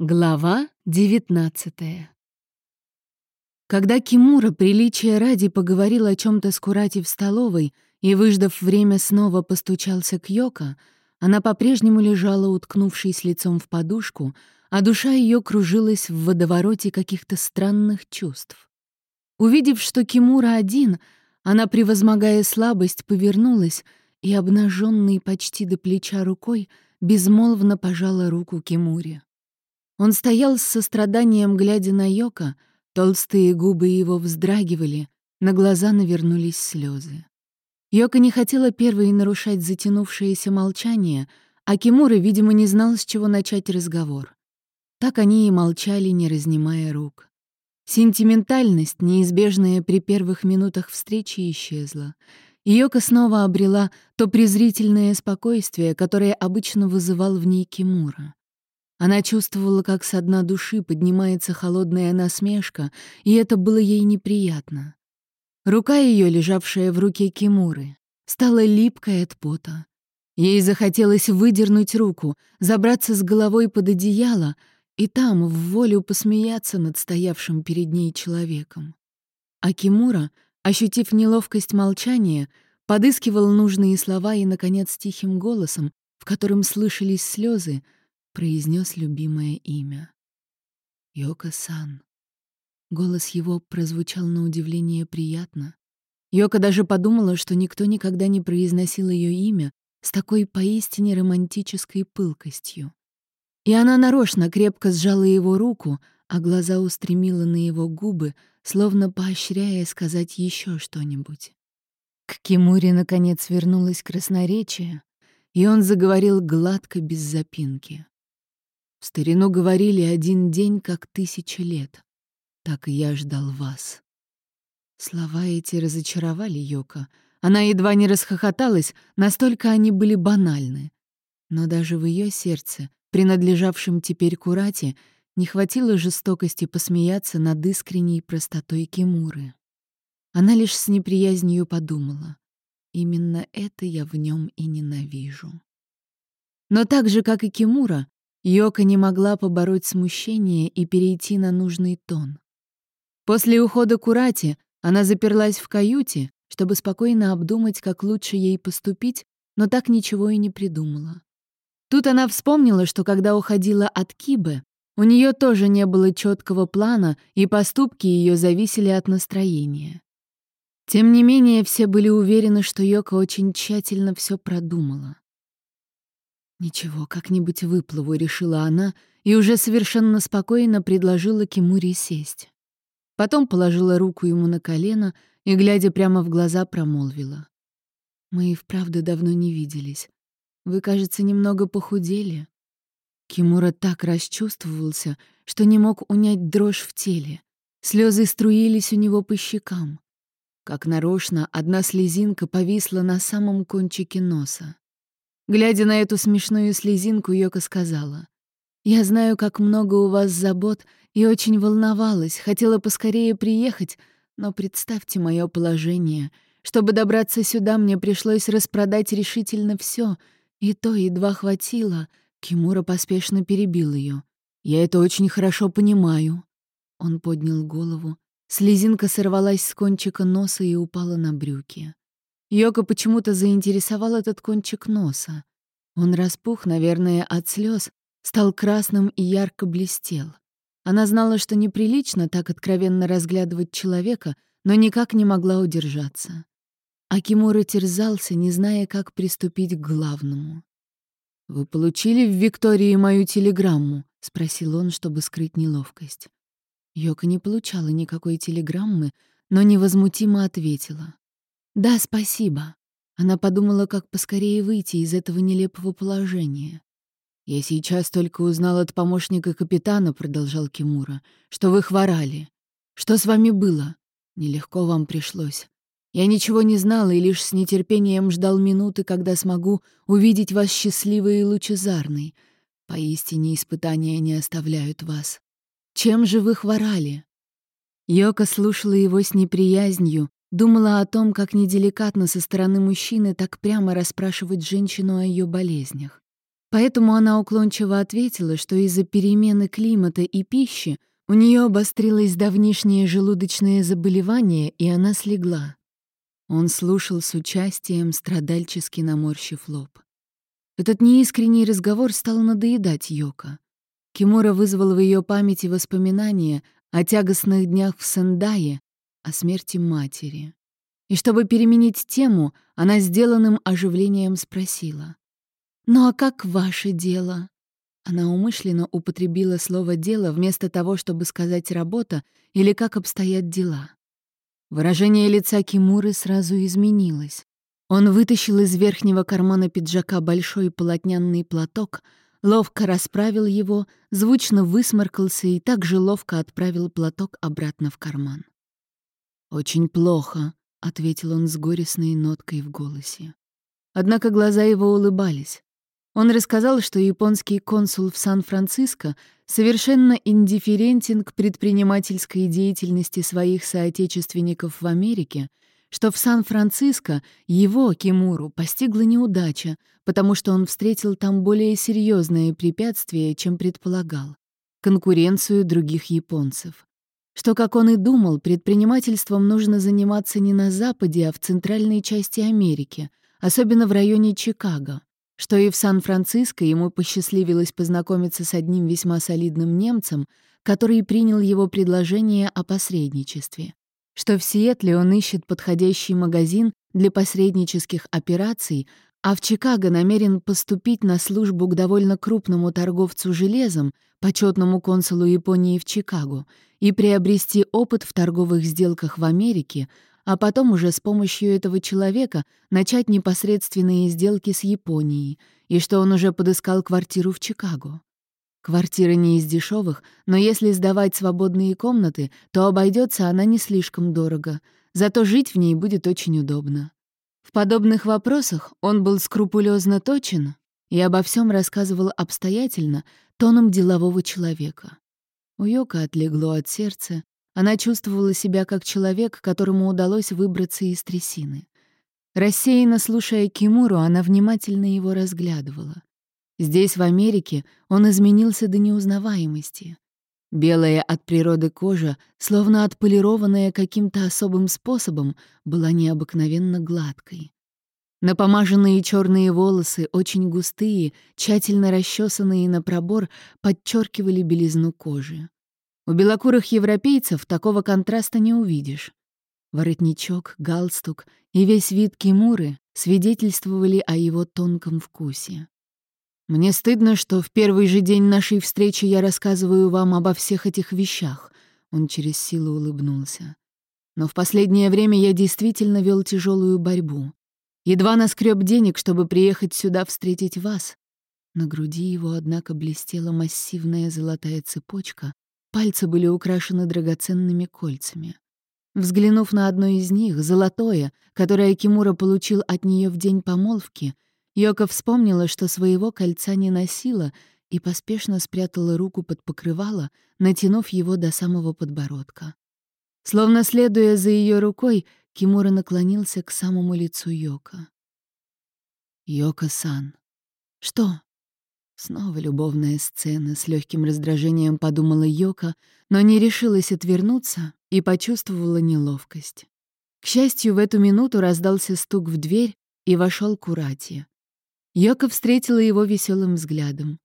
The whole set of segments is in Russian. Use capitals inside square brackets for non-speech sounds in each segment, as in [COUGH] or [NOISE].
Глава 19 Когда Кимура, приличия ради, поговорил о чем то с Курати в столовой и, выждав время, снова постучался к Йоко, она по-прежнему лежала, уткнувшись лицом в подушку, а душа ее кружилась в водовороте каких-то странных чувств. Увидев, что Кимура один, она, превозмогая слабость, повернулась и, обнаженной почти до плеча рукой, безмолвно пожала руку Кимуре. Он стоял с состраданием, глядя на Йока, толстые губы его вздрагивали, на глаза навернулись слезы. Йока не хотела первой нарушать затянувшееся молчание, а Кимура, видимо, не знал, с чего начать разговор. Так они и молчали, не разнимая рук. Сентиментальность, неизбежная при первых минутах встречи, исчезла. Йока снова обрела то презрительное спокойствие, которое обычно вызывал в ней Кимура. Она чувствовала, как со дна души поднимается холодная насмешка, и это было ей неприятно. Рука ее, лежавшая в руке Кимуры, стала липкой от пота. Ей захотелось выдернуть руку, забраться с головой под одеяло и там в волю посмеяться над стоявшим перед ней человеком. А Кимура, ощутив неловкость молчания, подыскивал нужные слова и, наконец, тихим голосом, в котором слышались слезы, произнес любимое имя. Йока-сан. Голос его прозвучал на удивление приятно. Йока даже подумала, что никто никогда не произносил ее имя с такой поистине романтической пылкостью. И она нарочно крепко сжала его руку, а глаза устремила на его губы, словно поощряя сказать еще что-нибудь. К Кимуре, наконец, вернулось красноречие, и он заговорил гладко, без запинки. В старину говорили один день, как тысяча лет. Так и я ждал вас. Слова эти разочаровали Йока. Она едва не расхохоталась, настолько они были банальны. Но даже в ее сердце, принадлежавшем теперь Курате, не хватило жестокости посмеяться над искренней простотой Кимуры. Она лишь с неприязнью подумала. Именно это я в нем и ненавижу. Но так же, как и Кимура, Йока не могла побороть смущение и перейти на нужный тон. После ухода Курати она заперлась в каюте, чтобы спокойно обдумать, как лучше ей поступить, но так ничего и не придумала. Тут она вспомнила, что когда уходила от Кибы, у нее тоже не было четкого плана, и поступки ее зависели от настроения. Тем не менее, все были уверены, что Йока очень тщательно все продумала. «Ничего, как-нибудь выплыву», — решила она, и уже совершенно спокойно предложила Кимури сесть. Потом положила руку ему на колено и, глядя прямо в глаза, промолвила. «Мы и вправду давно не виделись. Вы, кажется, немного похудели». Кимура так расчувствовался, что не мог унять дрожь в теле. Слезы струились у него по щекам. Как нарочно, одна слезинка повисла на самом кончике носа. Глядя на эту смешную слезинку, Йока сказала. «Я знаю, как много у вас забот, и очень волновалась, хотела поскорее приехать, но представьте мое положение. Чтобы добраться сюда, мне пришлось распродать решительно все, и то едва хватило». Кимура поспешно перебил ее. «Я это очень хорошо понимаю». Он поднял голову. Слезинка сорвалась с кончика носа и упала на брюки. Йока почему-то заинтересовал этот кончик носа. Он распух, наверное, от слез, стал красным и ярко блестел. Она знала, что неприлично так откровенно разглядывать человека, но никак не могла удержаться. Акимура терзался, не зная, как приступить к главному. «Вы получили в Виктории мою телеграмму?» — спросил он, чтобы скрыть неловкость. Йока не получала никакой телеграммы, но невозмутимо ответила. «Да, спасибо». Она подумала, как поскорее выйти из этого нелепого положения. «Я сейчас только узнал от помощника капитана», — продолжал Кимура, — «что вы хворали. Что с вами было? Нелегко вам пришлось. Я ничего не знала и лишь с нетерпением ждал минуты, когда смогу увидеть вас счастливой и лучезарной. Поистине испытания не оставляют вас. Чем же вы хворали?» Йока слушала его с неприязнью, Думала о том, как неделикатно со стороны мужчины так прямо расспрашивать женщину о ее болезнях. Поэтому она уклончиво ответила, что из-за перемены климата и пищи у нее обострилось давнишнее желудочное заболевание, и она слегла. Он слушал с участием, страдальчески наморщив лоб. Этот неискренний разговор стал надоедать Йока. Кимура вызвал в ее памяти воспоминания о тягостных днях в Сендае, о смерти матери. И чтобы переменить тему, она сделанным оживлением спросила. «Ну а как ваше дело?» Она умышленно употребила слово «дело» вместо того, чтобы сказать «работа» или «как обстоят дела». Выражение лица Кимуры сразу изменилось. Он вытащил из верхнего кармана пиджака большой полотняный платок, ловко расправил его, звучно высморкался и так же ловко отправил платок обратно в карман. «Очень плохо», — ответил он с горестной ноткой в голосе. Однако глаза его улыбались. Он рассказал, что японский консул в Сан-Франциско совершенно индифферентен к предпринимательской деятельности своих соотечественников в Америке, что в Сан-Франциско его, Кимуру, постигла неудача, потому что он встретил там более серьезные препятствия, чем предполагал — конкуренцию других японцев. Что, как он и думал, предпринимательством нужно заниматься не на Западе, а в центральной части Америки, особенно в районе Чикаго — что и в Сан-Франциско ему посчастливилось познакомиться с одним весьма солидным немцем, который принял его предложение о посредничестве, что в Сиэтле он ищет подходящий магазин для посреднических операций, а в Чикаго намерен поступить на службу к довольно крупному торговцу железом, почетному консулу Японии в Чикаго, и приобрести опыт в торговых сделках в Америке, а потом уже с помощью этого человека начать непосредственные сделки с Японией, и что он уже подыскал квартиру в Чикаго. Квартира не из дешевых, но если сдавать свободные комнаты, то обойдется она не слишком дорого, зато жить в ней будет очень удобно. В подобных вопросах он был скрупулезно точен и обо всем рассказывал обстоятельно, тоном делового человека. У Йока отлегло от сердца, она чувствовала себя как человек, которому удалось выбраться из трясины. Рассеянно слушая Кимуру, она внимательно его разглядывала. Здесь, в Америке, он изменился до неузнаваемости. Белая от природы кожа, словно отполированная каким-то особым способом, была необыкновенно гладкой. Напомаженные черные волосы, очень густые, тщательно расчесанные на пробор, подчеркивали белизну кожи. У белокурых европейцев такого контраста не увидишь. Воротничок, галстук и весь вид Кимуры свидетельствовали о его тонком вкусе. «Мне стыдно, что в первый же день нашей встречи я рассказываю вам обо всех этих вещах», — он через силу улыбнулся. «Но в последнее время я действительно вел тяжелую борьбу. Едва наскреб денег, чтобы приехать сюда встретить вас». На груди его, однако, блестела массивная золотая цепочка, Пальцы были украшены драгоценными кольцами. Взглянув на одно из них, золотое, которое Кимура получил от нее в день помолвки, Йока вспомнила, что своего кольца не носила, и поспешно спрятала руку под покрывало, натянув его до самого подбородка. Словно следуя за ее рукой, Кимура наклонился к самому лицу Йока. «Йока-сан». «Что?» Снова любовная сцена, с легким раздражением подумала Йока, но не решилась отвернуться и почувствовала неловкость. К счастью, в эту минуту раздался стук в дверь, и вошел Курати. Йока встретила его веселым взглядом.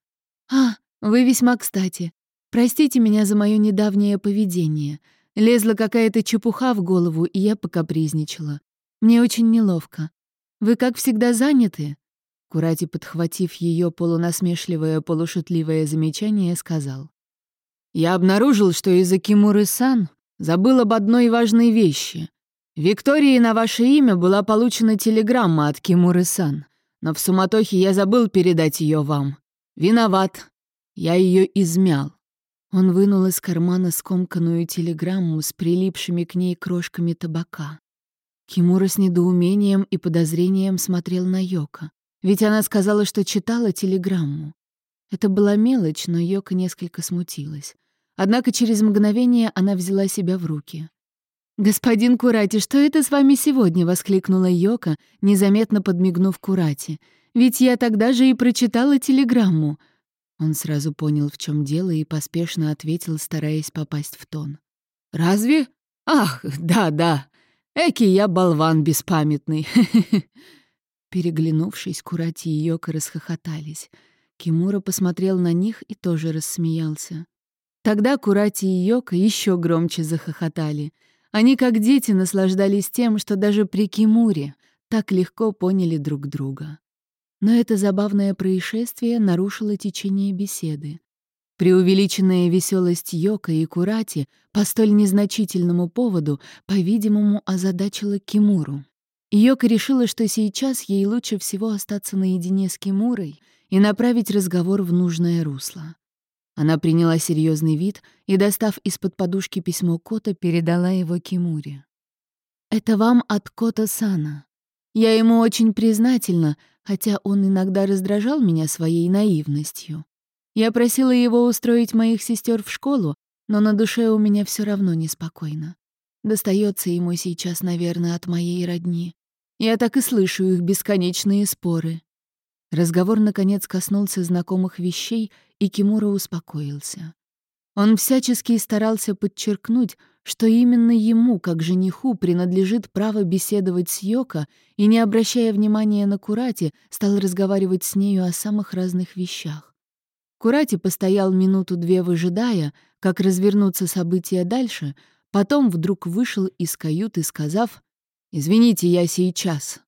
«А, вы весьма кстати. Простите меня за мое недавнее поведение. Лезла какая-то чепуха в голову, и я покапризничала. Мне очень неловко. Вы, как всегда, заняты?» Курати, подхватив ее полунасмешливое, полушутливое замечание, сказал. «Я обнаружил, что из-за Кимуры-сан забыл об одной важной вещи. Виктории на ваше имя была получена телеграмма от Кимуры-сан, но в суматохе я забыл передать ее вам. Виноват. Я ее измял». Он вынул из кармана скомканную телеграмму с прилипшими к ней крошками табака. Кимура с недоумением и подозрением смотрел на Йока. Ведь она сказала, что читала телеграмму. Это была мелочь, но Йока несколько смутилась. Однако через мгновение она взяла себя в руки. «Господин Курати, что это с вами сегодня?» — воскликнула Йока, незаметно подмигнув Курати. Ведь я тогда же и прочитала телеграмму». Он сразу понял, в чем дело, и поспешно ответил, стараясь попасть в тон. «Разве? Ах, да-да. Эки я болван беспамятный». [LAUGHS] Переглянувшись, Курати и Йока расхохотались. Кимура посмотрел на них и тоже рассмеялся. Тогда Курати и Йока еще громче захохотали. Они, как дети, наслаждались тем, что даже при Кимуре так легко поняли друг друга. Но это забавное происшествие нарушило течение беседы. Преувеличенная веселость Йока и Курати по столь незначительному поводу, по-видимому, озадачила Кимуру. Йока решила, что сейчас ей лучше всего остаться наедине с Кимурой и направить разговор в нужное русло. Она приняла серьезный вид и, достав из-под подушки письмо Кота, передала его Кимуре. «Это вам от Кота Сана. Я ему очень признательна, хотя он иногда раздражал меня своей наивностью. Я просила его устроить моих сестер в школу, но на душе у меня все равно неспокойно. Достается ему сейчас, наверное, от моей родни. Я так и слышу их бесконечные споры. Разговор, наконец, коснулся знакомых вещей, и Кимура успокоился. Он всячески старался подчеркнуть, что именно ему, как жениху, принадлежит право беседовать с Йоко, и, не обращая внимания на Курати, стал разговаривать с нею о самых разных вещах. Курати постоял минуту-две, выжидая, как развернутся события дальше, потом вдруг вышел из каюты, сказав «Извините, я сейчас».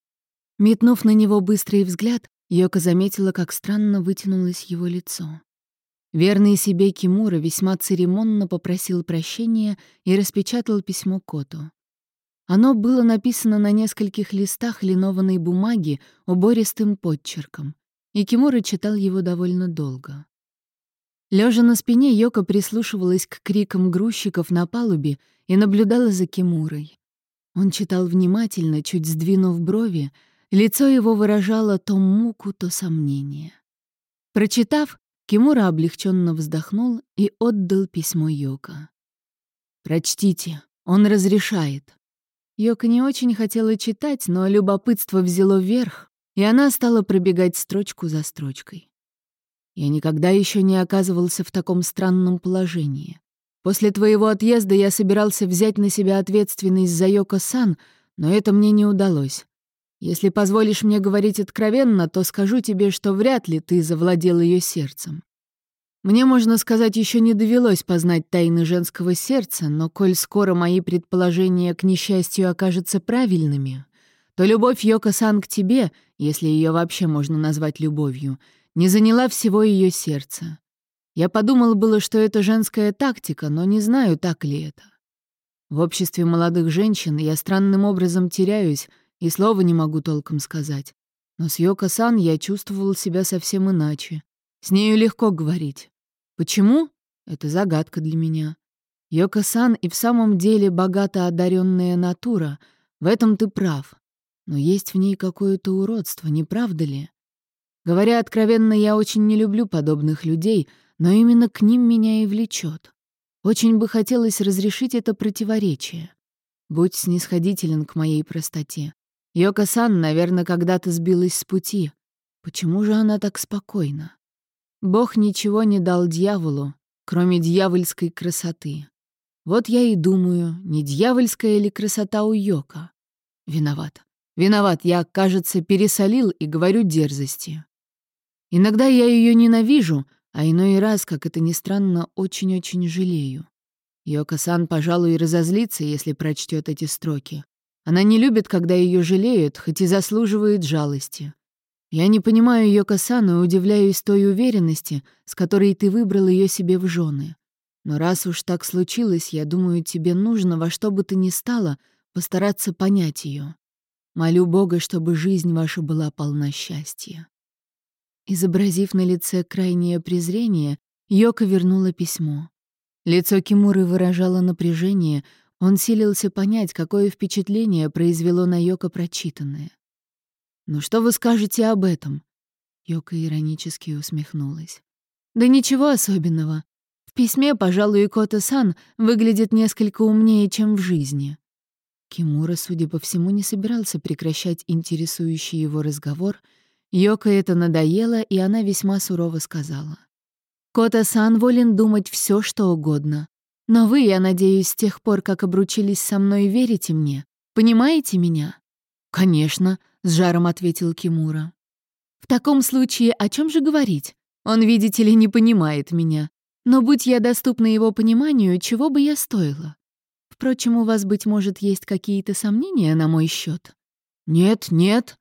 Метнув на него быстрый взгляд, Йока заметила, как странно вытянулось его лицо. Верный себе Кимура весьма церемонно попросил прощения и распечатал письмо Коту. Оно было написано на нескольких листах линованной бумаги убористым подчерком, и Кимура читал его довольно долго. Лежа на спине, Йока прислушивалась к крикам грузчиков на палубе и наблюдала за Кимурой. Он читал внимательно, чуть сдвинув брови, Лицо его выражало то муку, то сомнение. Прочитав, Кимура облегченно вздохнул и отдал письмо Йока. «Прочтите, он разрешает». Йока не очень хотела читать, но любопытство взяло верх, и она стала пробегать строчку за строчкой. «Я никогда еще не оказывался в таком странном положении. После твоего отъезда я собирался взять на себя ответственность за Йоко-сан, но это мне не удалось. Если позволишь мне говорить откровенно, то скажу тебе, что вряд ли ты завладел ее сердцем. Мне, можно сказать, еще не довелось познать тайны женского сердца, но коль скоро мои предположения к несчастью окажутся правильными, то любовь Йоко-сан к тебе, если ее вообще можно назвать любовью, не заняла всего ее сердца. Я подумал было, что это женская тактика, но не знаю, так ли это. В обществе молодых женщин я странным образом теряюсь, и слова не могу толком сказать. Но с Йоко-сан я чувствовал себя совсем иначе. С нею легко говорить. Почему? Это загадка для меня. Йоко-сан и в самом деле богато одаренная натура. В этом ты прав. Но есть в ней какое-то уродство, не правда ли? Говоря откровенно, я очень не люблю подобных людей, но именно к ним меня и влечет. Очень бы хотелось разрешить это противоречие. Будь снисходителен к моей простоте. Йока-сан, наверное, когда-то сбилась с пути. Почему же она так спокойна? Бог ничего не дал дьяволу, кроме дьявольской красоты. Вот я и думаю, не дьявольская ли красота у Йока? Виноват. Виноват, я, кажется, пересолил и говорю дерзости. Иногда я ее ненавижу, а иной раз, как это ни странно, очень-очень жалею. Йока-сан, пожалуй, разозлится, если прочтет эти строки. Она не любит, когда ее жалеют, хоть и заслуживает жалости. Я не понимаю ее Касану и удивляюсь той уверенности, с которой ты выбрал ее себе в жены. Но раз уж так случилось, я думаю, тебе нужно во что бы то ни стало постараться понять ее. Молю Бога, чтобы жизнь ваша была полна счастья». Изобразив на лице крайнее презрение, Йока вернула письмо. Лицо Кимуры выражало напряжение, он силился понять, какое впечатление произвело на Йока прочитанное. «Ну что вы скажете об этом?» Йока иронически усмехнулась. «Да ничего особенного. В письме, пожалуй, Кота-сан выглядит несколько умнее, чем в жизни». Кимура, судя по всему, не собирался прекращать интересующий его разговор, Йоко это надоело, и она весьма сурово сказала. «Кота-сан волен думать все, что угодно. Но вы, я надеюсь, с тех пор, как обручились со мной, верите мне? Понимаете меня?» «Конечно», — с жаром ответил Кимура. «В таком случае о чем же говорить? Он, видите ли, не понимает меня. Но будь я доступна его пониманию, чего бы я стоила? Впрочем, у вас, быть может, есть какие-то сомнения на мой счет. «Нет, нет».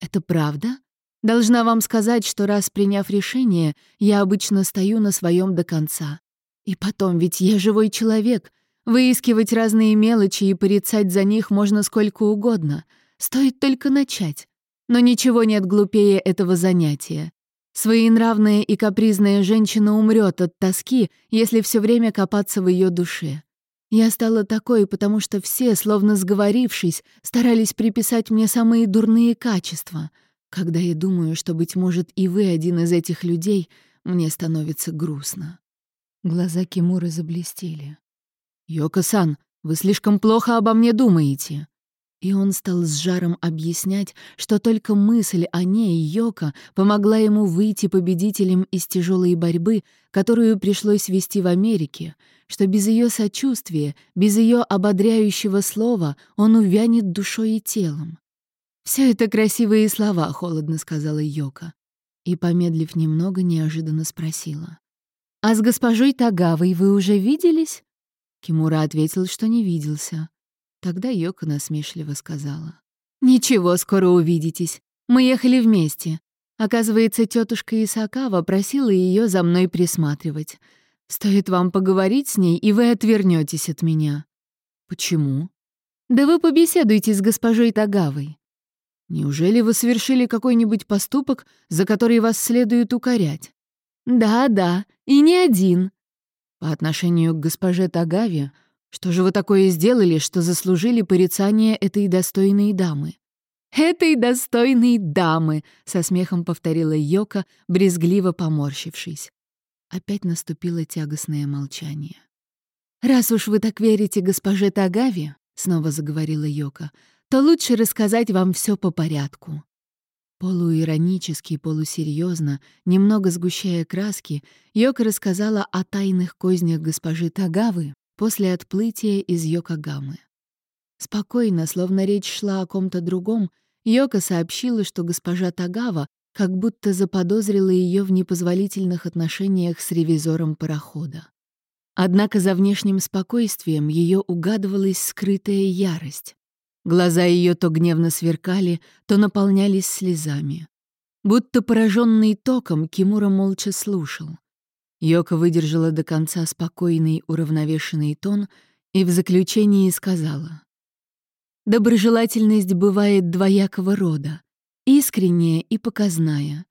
«Это правда?» Должна вам сказать, что раз приняв решение, я обычно стою на своем до конца. И потом, ведь я живой человек. Выискивать разные мелочи и порицать за них можно сколько угодно. Стоит только начать. Но ничего нет глупее этого занятия. Своенравная и капризная женщина умрет от тоски, если все время копаться в ее душе. Я стала такой, потому что все, словно сговорившись, старались приписать мне самые дурные качества. Когда я думаю, что, быть может, и вы один из этих людей, мне становится грустно. Глаза Кимуры заблестели. «Йоко-сан, вы слишком плохо обо мне думаете. И он стал с жаром объяснять, что только мысль о ней, Йока, помогла ему выйти победителем из тяжелой борьбы, которую пришлось вести в Америке, что без ее сочувствия, без ее ободряющего слова он увянет душой и телом. «Все это красивые слова», — холодно сказала Йока. И, помедлив немного, неожиданно спросила. «А с госпожой Тагавой вы уже виделись?» Кимура ответил, что не виделся. Тогда Йока насмешливо сказала. «Ничего, скоро увидитесь. Мы ехали вместе. Оказывается, тетушка Исакава просила ее за мной присматривать. Стоит вам поговорить с ней, и вы отвернетесь от меня». «Почему?» «Да вы побеседуйте с госпожой Тагавой». «Неужели вы совершили какой-нибудь поступок, за который вас следует укорять?» «Да, да, и не один». По отношению к госпоже Тагаве что же вы такое сделали, что заслужили порицание этой достойной дамы?» «Этой достойной дамы!» — со смехом повторила Йока, брезгливо поморщившись. Опять наступило тягостное молчание. «Раз уж вы так верите госпоже Тагаве, — снова заговорила Йока, — то лучше рассказать вам все по порядку». Полуиронически, полусерьезно, немного сгущая краски, Йока рассказала о тайных кознях госпожи Тагавы, после отплытия из Йокогамы. Спокойно, словно речь шла о ком-то другом, Йока сообщила, что госпожа Тагава как будто заподозрила ее в непозволительных отношениях с ревизором парохода. Однако за внешним спокойствием ее угадывалась скрытая ярость. Глаза ее то гневно сверкали, то наполнялись слезами. Будто пораженный током, Кимура молча слушал. Йока выдержала до конца спокойный, уравновешенный тон и в заключении сказала. «Доброжелательность бывает двоякого рода, искренняя и показная.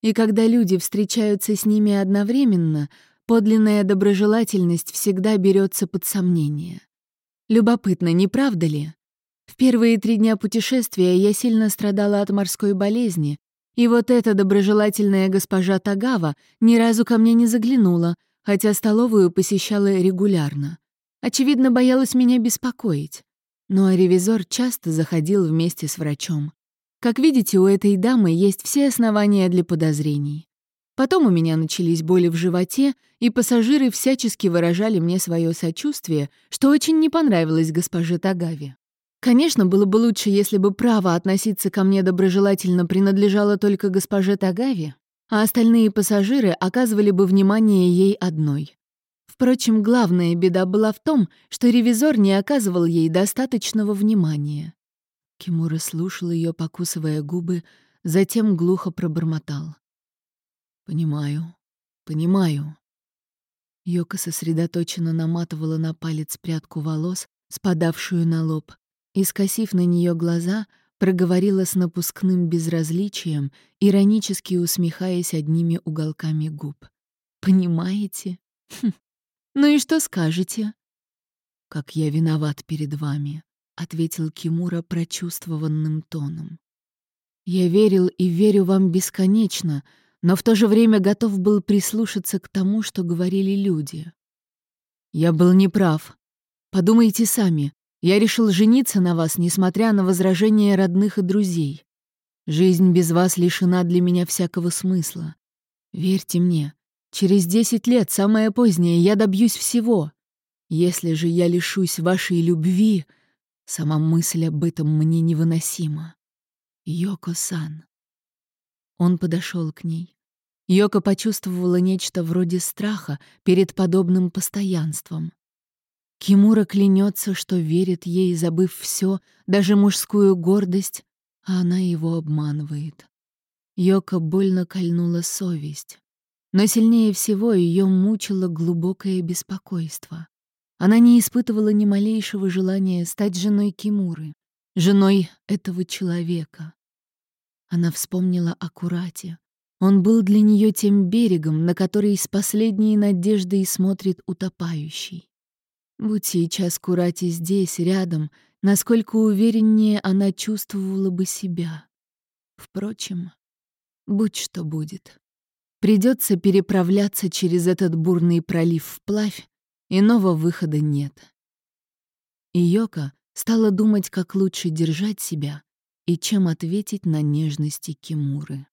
И когда люди встречаются с ними одновременно, подлинная доброжелательность всегда берется под сомнение. Любопытно, не правда ли? В первые три дня путешествия я сильно страдала от морской болезни, и вот эта доброжелательная госпожа Тагава ни разу ко мне не заглянула, хотя столовую посещала регулярно. Очевидно, боялась меня беспокоить. Ну а ревизор часто заходил вместе с врачом. Как видите, у этой дамы есть все основания для подозрений. Потом у меня начались боли в животе, и пассажиры всячески выражали мне свое сочувствие, что очень не понравилось госпоже Тагаве. Конечно, было бы лучше, если бы право относиться ко мне доброжелательно принадлежало только госпоже Тагави, а остальные пассажиры оказывали бы внимание ей одной. Впрочем, главная беда была в том, что ревизор не оказывал ей достаточного внимания. Кимура слушал ее, покусывая губы, затем глухо пробормотал. «Понимаю, понимаю». Йока сосредоточенно наматывала на палец прядку волос, спадавшую на лоб, и, скосив на нее глаза, проговорила с напускным безразличием, иронически усмехаясь одними уголками губ. «Понимаете? Хм. Ну и что скажете?» «Как я виноват перед вами», — ответил Кимура прочувствованным тоном. «Я верил и верю вам бесконечно, но в то же время готов был прислушаться к тому, что говорили люди. Я был неправ. Подумайте сами, я решил жениться на вас, несмотря на возражения родных и друзей. Жизнь без вас лишена для меня всякого смысла. Верьте мне, через десять лет, самое позднее, я добьюсь всего. Если же я лишусь вашей любви, сама мысль об этом мне невыносима. Йоко-сан. Он подошел к ней. Йока почувствовала нечто вроде страха перед подобным постоянством. Кимура клянется, что верит ей, забыв все, даже мужскую гордость, а она его обманывает. Йока больно кольнула совесть. Но сильнее всего ее мучило глубокое беспокойство. Она не испытывала ни малейшего желания стать женой Кимуры, женой этого человека. Она вспомнила о Курате. Он был для нее тем берегом, на который с последней надеждой смотрит утопающий. Будь сейчас Курати здесь, рядом, насколько увереннее она чувствовала бы себя. Впрочем, будь что будет. Придется переправляться через этот бурный пролив вплавь, иного выхода нет. И Йока стала думать, как лучше держать себя и чем ответить на нежности Кимуры.